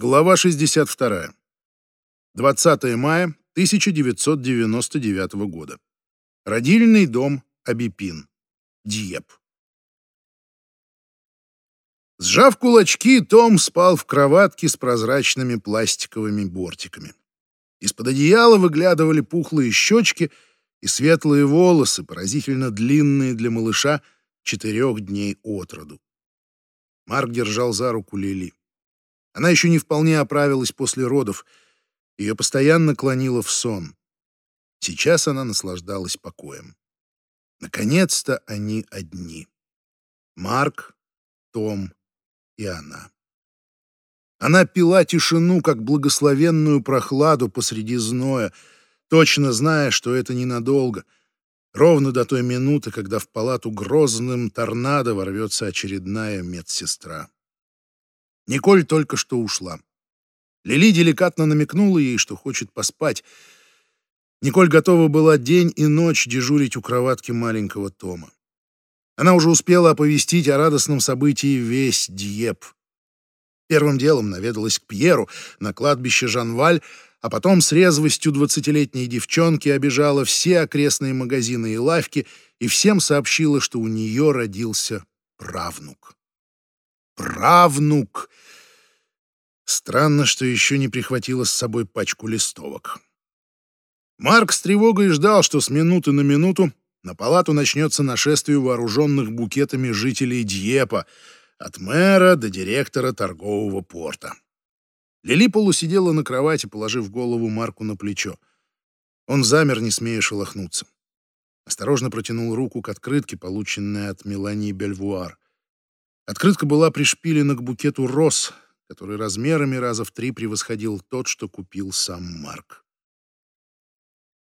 Глава 62. 20 мая 1999 года. Родильный дом Абипин. Диеп. Сжав кулачки, Том спал в кроватке с прозрачными пластиковыми бортиками. Из-под одеяла выглядывали пухлые щечки и светлые волосы, поразительно длинные для малыша четырех дней от роду. Марк держал за руку Лили. Она еще не вполне оправилась после родов. Ее постоянно клонило в сон. Сейчас она наслаждалась покоем. Наконец-то они одни. Марк, Том и она. Она пила тишину, как благословенную прохладу посреди зноя, точно зная, что это ненадолго, ровно до той минуты, когда в палату грозным торнадо ворвется очередная медсестра. Николь только что ушла. Лили деликатно намекнула ей, что хочет поспать. Николь готова была день и ночь дежурить у кроватки маленького Тома. Она уже успела оповестить о радостном событии весь Диеп. Первым делом наведалась к Пьеру на кладбище Жанваль, а потом с резвостью двадцатилетней девчонки обижала все окрестные магазины и лавки и всем сообщила, что у нее родился правнук правнук. Странно, что еще не прихватила с собой пачку листовок. Марк с тревогой ждал, что с минуты на минуту на палату начнется нашествие вооруженных букетами жителей Дьепа, от мэра до директора торгового порта. Лили полусидела на кровати, положив голову Марку на плечо. Он замер, не смея шелохнуться. Осторожно протянул руку к открытке, полученной от Мелании Бельвуар. Открытка была пришпилена к букету роз, который размерами раза в три превосходил тот, что купил сам Марк.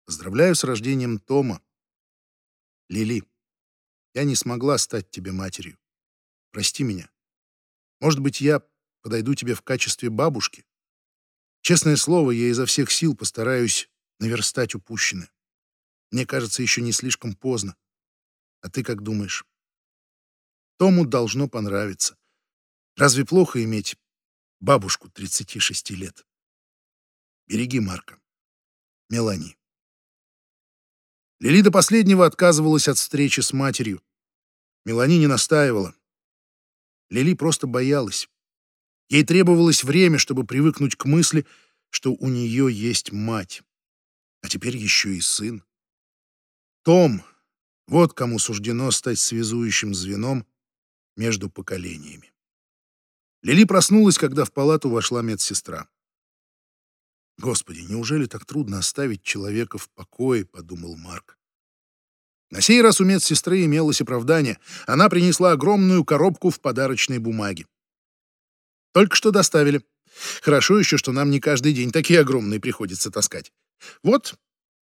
Поздравляю с рождением Тома. Лили, я не смогла стать тебе матерью. Прости меня. Может быть, я подойду тебе в качестве бабушки? Честное слово, я изо всех сил постараюсь наверстать упущенное. Мне кажется, еще не слишком поздно. А ты как думаешь? Тому должно понравиться. Разве плохо иметь бабушку 36 лет? Береги Марка. Мелани. Лили до последнего отказывалась от встречи с матерью. Мелани не настаивала. Лили просто боялась. Ей требовалось время, чтобы привыкнуть к мысли, что у нее есть мать. А теперь еще и сын. Том, вот кому суждено стать связующим звеном между поколениями. Лили проснулась, когда в палату вошла медсестра. «Господи, неужели так трудно оставить человека в покое?» — подумал Марк. На сей раз у медсестры имелось оправдание. Она принесла огромную коробку в подарочной бумаге. «Только что доставили. Хорошо еще, что нам не каждый день такие огромные приходится таскать. Вот,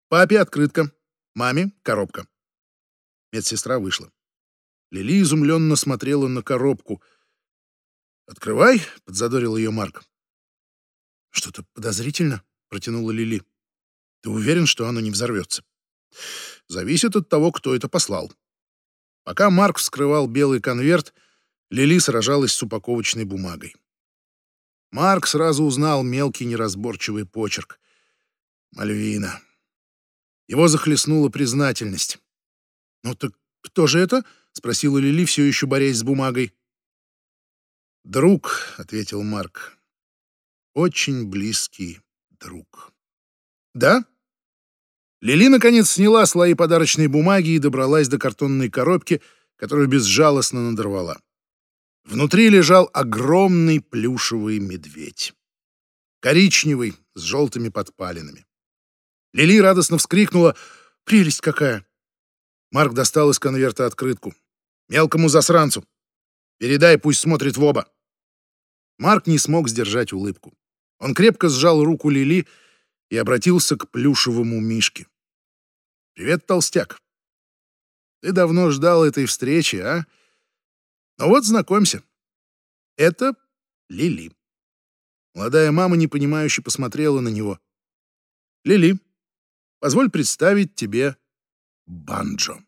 папе открытка, маме коробка». Медсестра вышла. Лили изумленно смотрела на коробку. «Открывай», — подзадорил ее Марк. «Что-то подозрительно», — протянула Лили. «Ты уверен, что оно не взорвется?» «Зависит от того, кто это послал». Пока Марк вскрывал белый конверт, Лили сражалась с упаковочной бумагой. Марк сразу узнал мелкий неразборчивый почерк. Мальвина. Его захлестнула признательность. «Ну так кто же это?» — спросила Лили, все еще борясь с бумагой. «Друг», — ответил Марк. «Очень близкий друг». «Да?» Лили, наконец, сняла слои подарочной бумаги и добралась до картонной коробки, которую безжалостно надорвала. Внутри лежал огромный плюшевый медведь. Коричневый, с желтыми подпалинами. Лили радостно вскрикнула «Прелесть какая!» Марк достал из конверта открытку. Мелкому засранцу. Передай, пусть смотрит в оба. Марк не смог сдержать улыбку. Он крепко сжал руку Лили и обратился к плюшевому мишке. «Привет, толстяк. Ты давно ждал этой встречи, а? Ну вот, знакомься. Это Лили». Молодая мама непонимающе посмотрела на него. «Лили, позволь представить тебе Банджо».